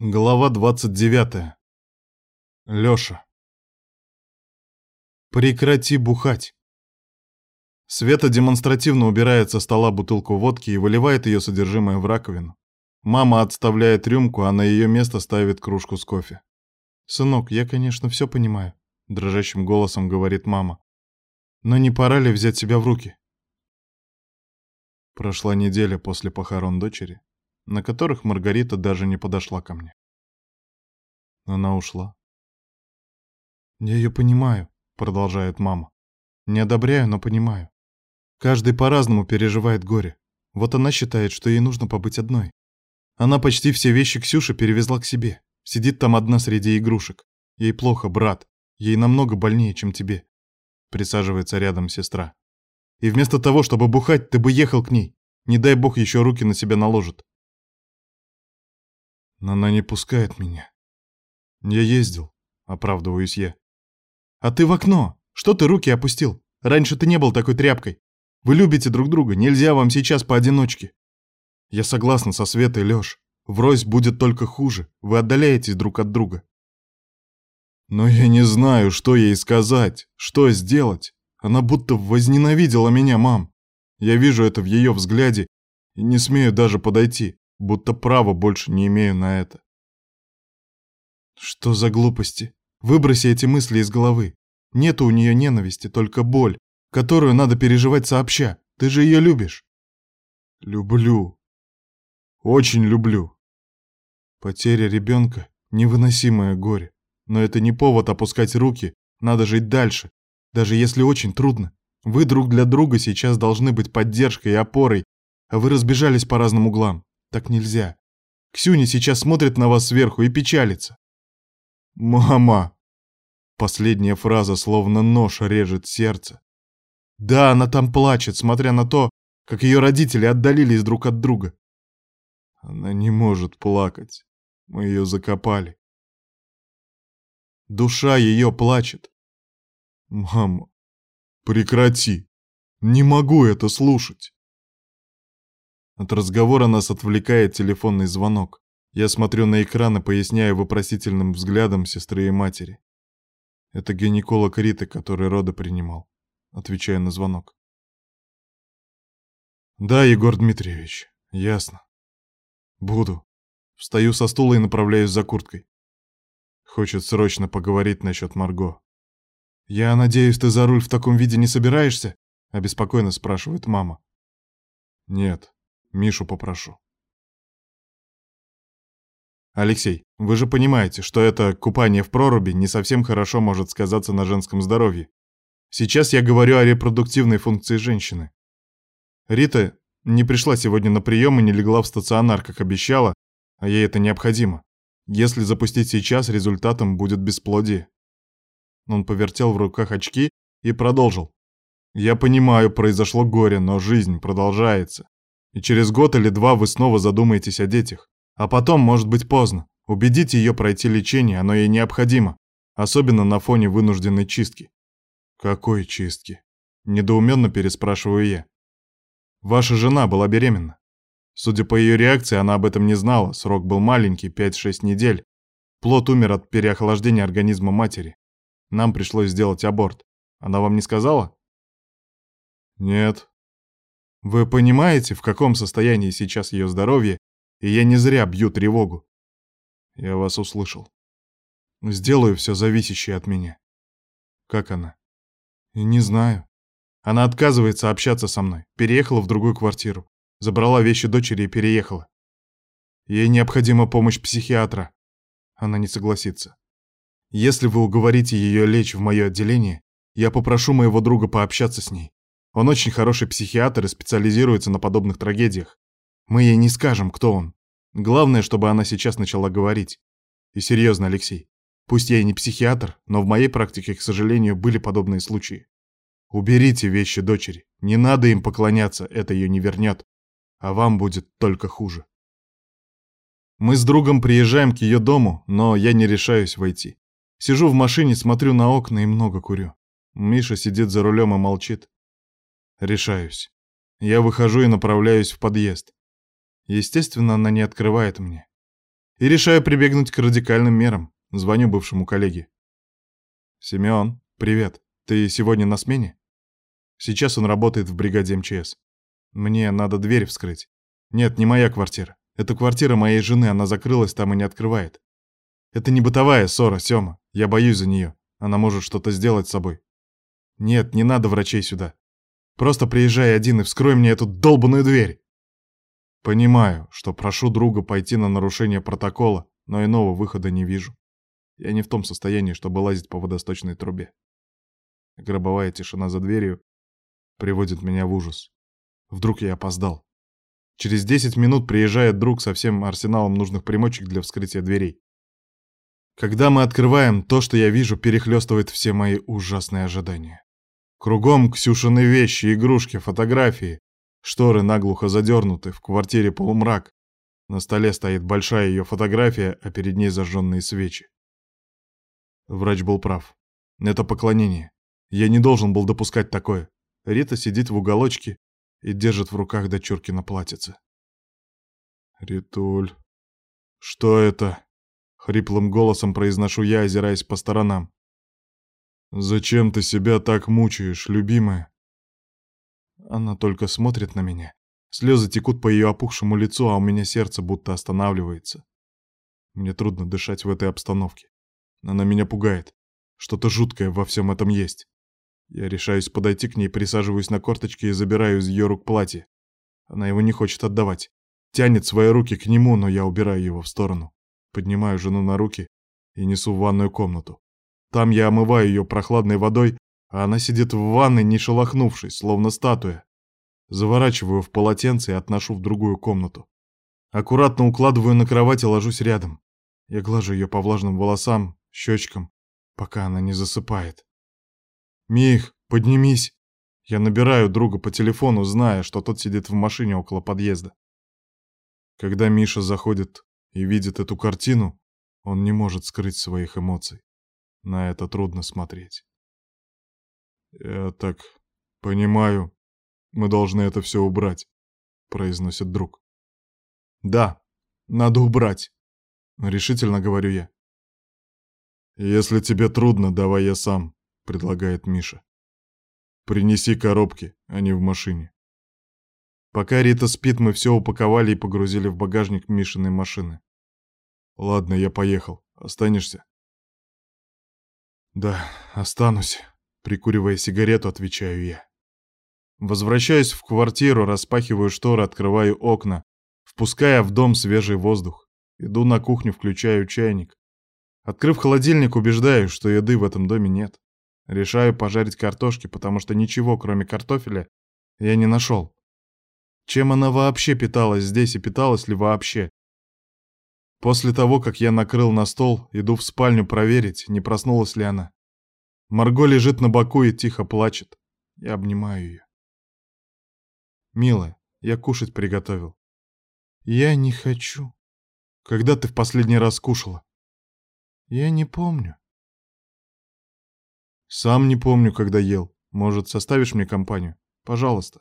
Глава 29. Лёша. Прекрати бухать. Света демонстративно убирает со стола бутылку водки и выливает ее содержимое в раковину. Мама отставляет рюмку, а на ее место ставит кружку с кофе. «Сынок, я, конечно, все понимаю», — дрожащим голосом говорит мама. «Но не пора ли взять себя в руки?» Прошла неделя после похорон дочери, на которых Маргарита даже не подошла ко мне. Она ушла. «Я ее понимаю», — продолжает мама. «Не одобряю, но понимаю. Каждый по-разному переживает горе. Вот она считает, что ей нужно побыть одной. Она почти все вещи Ксюши перевезла к себе. Сидит там одна среди игрушек. Ей плохо, брат. Ей намного больнее, чем тебе. Присаживается рядом сестра. И вместо того, чтобы бухать, ты бы ехал к ней. Не дай бог еще руки на себя наложит. Но она не пускает меня. Я ездил, оправдываюсь я. А ты в окно. Что ты руки опустил? Раньше ты не был такой тряпкой. Вы любите друг друга, нельзя вам сейчас поодиночке. Я согласна со Светой, Лёш. Врозь будет только хуже. Вы отдаляетесь друг от друга. Но я не знаю, что ей сказать, что сделать. Она будто возненавидела меня, мам. Я вижу это в ее взгляде и не смею даже подойти, будто права больше не имею на это. Что за глупости? Выброси эти мысли из головы. Нету у нее ненависти, только боль, которую надо переживать сообща. Ты же ее любишь. Люблю. Очень люблю. Потеря ребенка — невыносимое горе. Но это не повод опускать руки, надо жить дальше, даже если очень трудно. Вы друг для друга сейчас должны быть поддержкой и опорой, а вы разбежались по разным углам. Так нельзя. Ксюня сейчас смотрит на вас сверху и печалится. «Мама!» Последняя фраза словно нож режет сердце. Да, она там плачет, смотря на то, как ее родители отдалились друг от друга. Она не может плакать. Мы ее закопали. Душа ее плачет. Мама, прекрати. Не могу это слушать. От разговора нас отвлекает телефонный звонок. Я смотрю на экран и поясняю вопросительным взглядом сестры и матери. Это гинеколог Риты, который роды принимал. Отвечаю на звонок. Да, Егор Дмитриевич, ясно. Буду. Встаю со стула и направляюсь за курткой. Хочет срочно поговорить насчет Марго. «Я надеюсь, ты за руль в таком виде не собираешься?» — обеспокоенно спрашивает мама. «Нет, Мишу попрошу». Алексей, вы же понимаете, что это купание в проруби не совсем хорошо может сказаться на женском здоровье. Сейчас я говорю о репродуктивной функции женщины. Рита не пришла сегодня на прием и не легла в стационар, как обещала, а ей это необходимо. Если запустить сейчас, результатом будет бесплодие. Он повертел в руках очки и продолжил. Я понимаю, произошло горе, но жизнь продолжается. И через год или два вы снова задумаетесь о детях. А потом может быть поздно. Убедите ее пройти лечение, оно ей необходимо. Особенно на фоне вынужденной чистки. Какой чистки? Недоуменно переспрашиваю я. Ваша жена была беременна. Судя по ее реакции, она об этом не знала. Срок был маленький, 5-6 недель. Плод умер от переохлаждения организма матери. Нам пришлось сделать аборт. Она вам не сказала? Нет. Вы понимаете, в каком состоянии сейчас ее здоровье и я не зря бью тревогу. Я вас услышал. Сделаю все зависящее от меня. Как она? Не знаю. Она отказывается общаться со мной. Переехала в другую квартиру. Забрала вещи дочери и переехала. Ей необходима помощь психиатра. Она не согласится. Если вы уговорите ее лечь в мое отделение, я попрошу моего друга пообщаться с ней. Он очень хороший психиатр и специализируется на подобных трагедиях. Мы ей не скажем, кто он. Главное, чтобы она сейчас начала говорить. И серьезно, Алексей, пусть я и не психиатр, но в моей практике, к сожалению, были подобные случаи. Уберите вещи дочери. Не надо им поклоняться, это ее не вернет. А вам будет только хуже. Мы с другом приезжаем к ее дому, но я не решаюсь войти. Сижу в машине, смотрю на окна и много курю. Миша сидит за рулем и молчит. Решаюсь. Я выхожу и направляюсь в подъезд. Естественно, она не открывает мне. И решаю прибегнуть к радикальным мерам. Звоню бывшему коллеге. «Семён, привет. Ты сегодня на смене?» Сейчас он работает в бригаде МЧС. Мне надо дверь вскрыть. Нет, не моя квартира. Это квартира моей жены, она закрылась там и не открывает. Это не бытовая ссора, Сёма. Я боюсь за неё. Она может что-то сделать с собой. Нет, не надо врачей сюда. Просто приезжай один и вскрой мне эту долбаную дверь. Понимаю, что прошу друга пойти на нарушение протокола, но иного выхода не вижу. Я не в том состоянии, чтобы лазить по водосточной трубе. Гробовая тишина за дверью приводит меня в ужас. Вдруг я опоздал. Через 10 минут приезжает друг со всем арсеналом нужных примочек для вскрытия дверей. Когда мы открываем, то, что я вижу, перехлестывает все мои ужасные ожидания. Кругом Ксюшины вещи, игрушки, фотографии. Шторы наглухо задернуты, в квартире полумрак. На столе стоит большая ее фотография, а перед ней зажженные свечи. Врач был прав. Это поклонение. Я не должен был допускать такое. Рита сидит в уголочке и держит в руках дочуркина платьице. «Ритуль, что это?» — хриплым голосом произношу я, озираясь по сторонам. «Зачем ты себя так мучаешь, любимая?» Она только смотрит на меня. Слезы текут по ее опухшему лицу, а у меня сердце будто останавливается. Мне трудно дышать в этой обстановке. Она меня пугает. Что-то жуткое во всем этом есть. Я решаюсь подойти к ней, присаживаюсь на корточки и забираю из ее рук платье. Она его не хочет отдавать. Тянет свои руки к нему, но я убираю его в сторону. Поднимаю жену на руки и несу в ванную комнату. Там я омываю ее прохладной водой, а она сидит в ванной, не шелохнувшись, словно статуя. Заворачиваю в полотенце и отношу в другую комнату. Аккуратно укладываю на кровать и ложусь рядом. Я глажу ее по влажным волосам, щечкам, пока она не засыпает. «Мих, поднимись!» Я набираю друга по телефону, зная, что тот сидит в машине около подъезда. Когда Миша заходит и видит эту картину, он не может скрыть своих эмоций. На это трудно смотреть. «Я так понимаю, мы должны это все убрать», — произносит друг. «Да, надо убрать», — решительно говорю я. «Если тебе трудно, давай я сам», — предлагает Миша. «Принеси коробки, они в машине». Пока Рита спит, мы все упаковали и погрузили в багажник Мишиной машины. «Ладно, я поехал. Останешься?» «Да, останусь», — прикуривая сигарету, отвечаю я. Возвращаюсь в квартиру, распахиваю шторы, открываю окна, впуская в дом свежий воздух. Иду на кухню, включаю чайник. Открыв холодильник, убеждаюсь, что еды в этом доме нет. Решаю пожарить картошки, потому что ничего, кроме картофеля, я не нашел. Чем она вообще питалась здесь и питалась ли вообще? После того, как я накрыл на стол, иду в спальню проверить, не проснулась ли она. Марго лежит на боку и тихо плачет. Я обнимаю ее. «Милая, я кушать приготовил». «Я не хочу». «Когда ты в последний раз кушала?» «Я не помню». «Сам не помню, когда ел. Может, составишь мне компанию? Пожалуйста».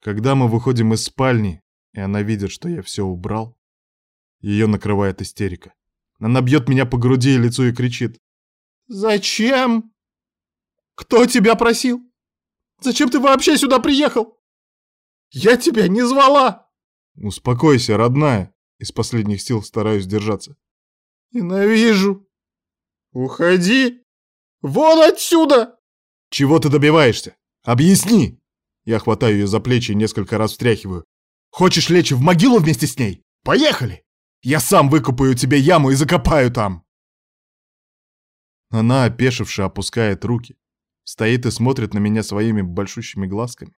Когда мы выходим из спальни, и она видит, что я все убрал, ее накрывает истерика. Она бьет меня по груди и лицу и кричит. «Зачем? Кто тебя просил? Зачем ты вообще сюда приехал? Я тебя не звала!» «Успокойся, родная!» Из последних сил стараюсь держаться. «Ненавижу! Уходи! Вон отсюда!» «Чего ты добиваешься? Объясни!» Я хватаю ее за плечи и несколько раз встряхиваю. «Хочешь лечь в могилу вместе с ней? Поехали!» Я сам выкопаю тебе яму и закопаю там!» Она, опешивши, опускает руки, стоит и смотрит на меня своими большущими глазками.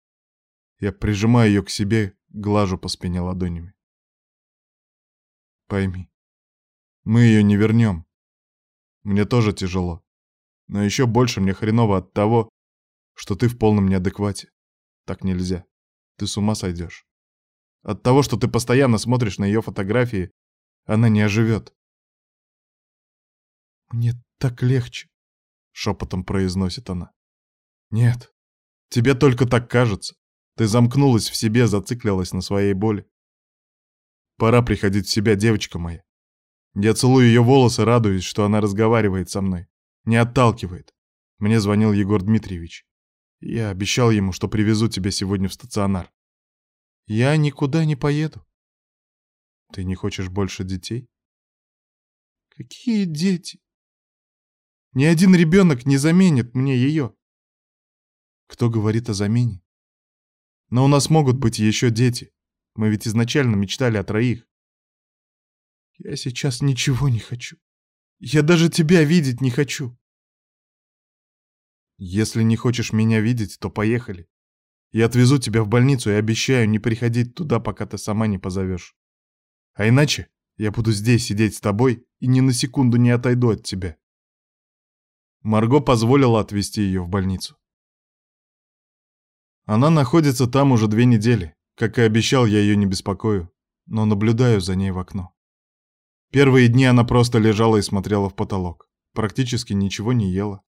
Я прижимаю ее к себе, глажу по спине ладонями. Пойми, мы ее не вернем. Мне тоже тяжело. Но еще больше мне хреново от того, что ты в полном неадеквате. Так нельзя. Ты с ума сойдешь. От того, что ты постоянно смотришь на ее фотографии она не оживет. «Мне так легче», — шепотом произносит она. «Нет, тебе только так кажется. Ты замкнулась в себе, зациклилась на своей боли. Пора приходить в себя, девочка моя. Я целую ее волосы, радуюсь, что она разговаривает со мной. Не отталкивает. Мне звонил Егор Дмитриевич. Я обещал ему, что привезу тебя сегодня в стационар. Я никуда не поеду. Ты не хочешь больше детей? Какие дети? Ни один ребенок не заменит мне ее. Кто говорит о замене? Но у нас могут быть еще дети. Мы ведь изначально мечтали о троих. Я сейчас ничего не хочу. Я даже тебя видеть не хочу. Если не хочешь меня видеть, то поехали. Я отвезу тебя в больницу и обещаю не приходить туда, пока ты сама не позовешь. А иначе я буду здесь сидеть с тобой и ни на секунду не отойду от тебя. Марго позволила отвезти ее в больницу. Она находится там уже две недели. Как и обещал, я ее не беспокою, но наблюдаю за ней в окно. Первые дни она просто лежала и смотрела в потолок. Практически ничего не ела.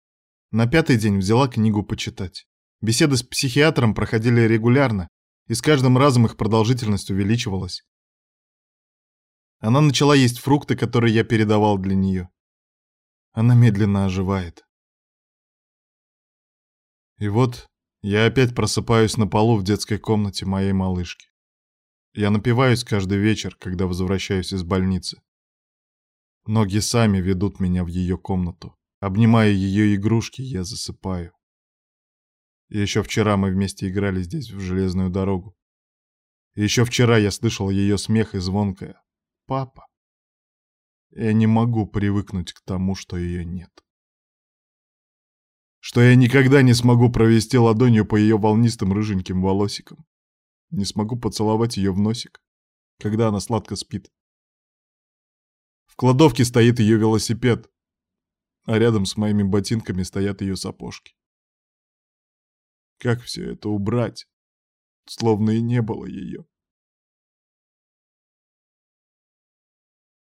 На пятый день взяла книгу почитать. Беседы с психиатром проходили регулярно, и с каждым разом их продолжительность увеличивалась. Она начала есть фрукты, которые я передавал для нее. Она медленно оживает. И вот я опять просыпаюсь на полу в детской комнате моей малышки. Я напиваюсь каждый вечер, когда возвращаюсь из больницы. Ноги сами ведут меня в ее комнату. Обнимая ее игрушки, я засыпаю. Еще вчера мы вместе играли здесь, в железную дорогу. Еще вчера я слышал ее смех и звонкое «Папа». Я не могу привыкнуть к тому, что ее нет. Что я никогда не смогу провести ладонью по ее волнистым рыженьким волосикам. Не смогу поцеловать ее в носик, когда она сладко спит. В кладовке стоит ее велосипед, а рядом с моими ботинками стоят ее сапожки. Как все это убрать? Словно и не было ее.